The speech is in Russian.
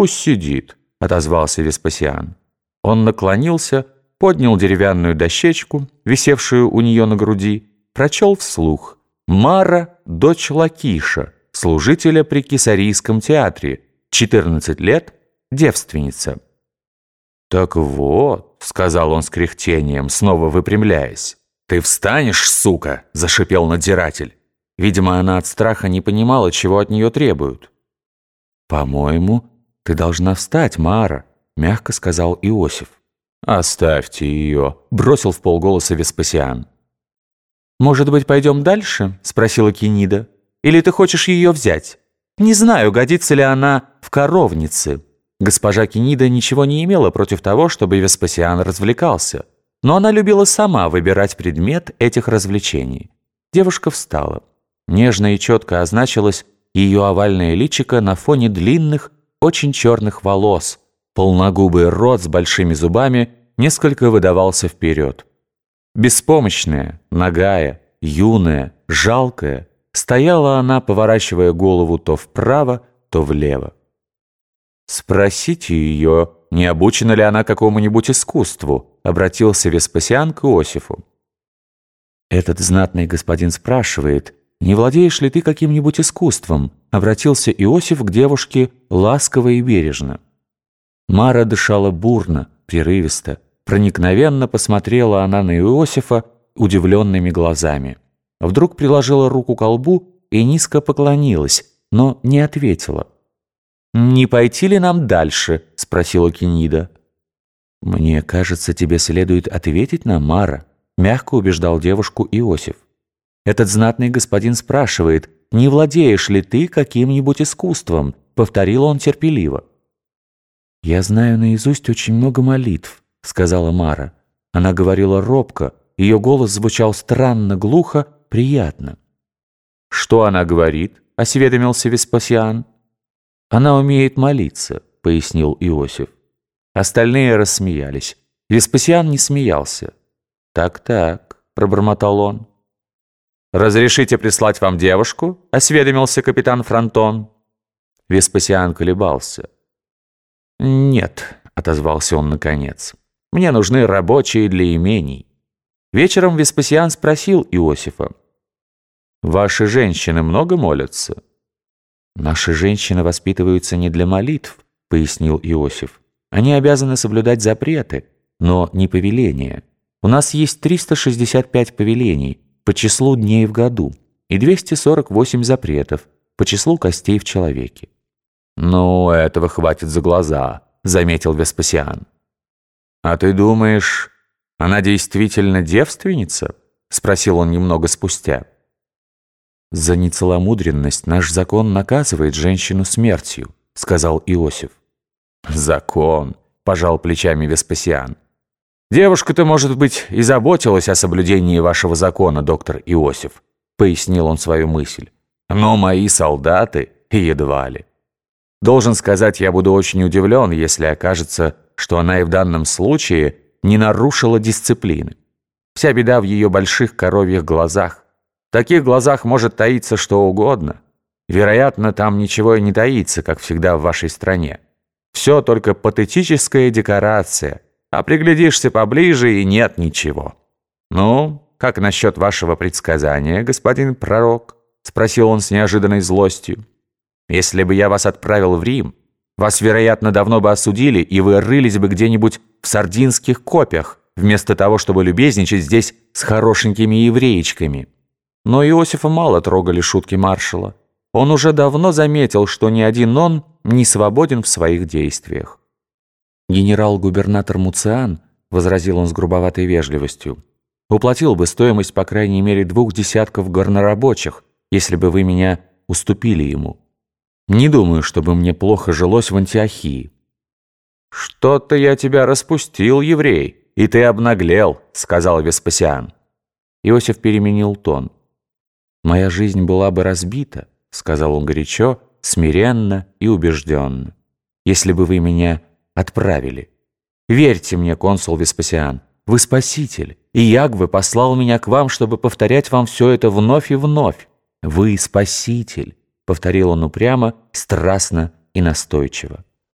«Пусть сидит», — отозвался Веспасиан. Он наклонился, поднял деревянную дощечку, висевшую у нее на груди, прочел вслух. «Мара, дочь Лакиша, служителя при Кесарийском театре, 14 лет, девственница». «Так вот», — сказал он с кряхтением, снова выпрямляясь. «Ты встанешь, сука!» — зашипел надзиратель. Видимо, она от страха не понимала, чего от нее требуют. «По-моему, ты должна встать, Мара», — мягко сказал Иосиф. «Оставьте ее», — бросил в полголоса Веспасиан. «Может быть, пойдем дальше?» — спросила Кенида. «Или ты хочешь ее взять? Не знаю, годится ли она в коровнице». Госпожа Кенида ничего не имела против того, чтобы Веспасиан развлекался, но она любила сама выбирать предмет этих развлечений. Девушка встала. Нежно и четко означилось ее овальное личико на фоне длинных, очень черных волос. Полногубый рот с большими зубами несколько выдавался вперед. Беспомощная, нагая, юная, жалкая, стояла она, поворачивая голову то вправо, то влево. «Спросите ее, не обучена ли она какому-нибудь искусству?» обратился Веспасиан к Иосифу. «Этот знатный господин спрашивает, не владеешь ли ты каким-нибудь искусством?» обратился Иосиф к девушке ласково и бережно. Мара дышала бурно, прерывисто, проникновенно посмотрела она на Иосифа удивленными глазами. Вдруг приложила руку к колбу и низко поклонилась, но не ответила. «Не пойти ли нам дальше?» — спросила Кенида. «Мне кажется, тебе следует ответить на Мара», — мягко убеждал девушку Иосиф. «Этот знатный господин спрашивает, не владеешь ли ты каким-нибудь искусством?» — повторил он терпеливо. «Я знаю наизусть очень много молитв», — сказала Мара. Она говорила робко, ее голос звучал странно, глухо, приятно. «Что она говорит?» — осведомился Веспасиан. «Она умеет молиться», — пояснил Иосиф. Остальные рассмеялись. Веспасиан не смеялся. «Так-так», — пробормотал он. «Разрешите прислать вам девушку?» — осведомился капитан Фронтон. Веспасиан колебался. «Нет», — отозвался он наконец. «Мне нужны рабочие для имений». Вечером Веспасиан спросил Иосифа. «Ваши женщины много молятся?» «Наши женщины воспитываются не для молитв», — пояснил Иосиф. «Они обязаны соблюдать запреты, но не повеления. У нас есть 365 повелений по числу дней в году и 248 запретов по числу костей в человеке». «Ну, этого хватит за глаза», — заметил Веспасиан. «А ты думаешь, она действительно девственница?» — спросил он немного спустя. «За нецеломудренность наш закон наказывает женщину смертью», — сказал Иосиф. «Закон», — пожал плечами Веспасиан. «Девушка-то, может быть, и заботилась о соблюдении вашего закона, доктор Иосиф», — пояснил он свою мысль. «Но мои солдаты едва ли. Должен сказать, я буду очень удивлен, если окажется, что она и в данном случае не нарушила дисциплины. Вся беда в ее больших коровьих глазах. В таких глазах может таиться что угодно. Вероятно, там ничего и не таится, как всегда в вашей стране. Все только патетическая декорация, а приглядишься поближе и нет ничего. «Ну, как насчет вашего предсказания, господин пророк?» — спросил он с неожиданной злостью. «Если бы я вас отправил в Рим, вас, вероятно, давно бы осудили, и вы рылись бы где-нибудь в сардинских копьях, вместо того, чтобы любезничать здесь с хорошенькими евреечками». Но Иосифа мало трогали шутки маршала. Он уже давно заметил, что ни один он не свободен в своих действиях. «Генерал-губернатор Муциан», — возразил он с грубоватой вежливостью, «уплатил бы стоимость по крайней мере двух десятков горнорабочих, если бы вы меня уступили ему. Не думаю, чтобы мне плохо жилось в Антиохии». «Что-то я тебя распустил, еврей, и ты обнаглел», — сказал Веспасиан. Иосиф переменил тон. «Моя жизнь была бы разбита», — сказал он горячо, смиренно и убежденно, «если бы вы меня отправили. Верьте мне, консул Веспасиан, вы спаситель, и Ягвы послал меня к вам, чтобы повторять вам все это вновь и вновь. Вы спаситель», — повторил он упрямо, страстно и настойчиво.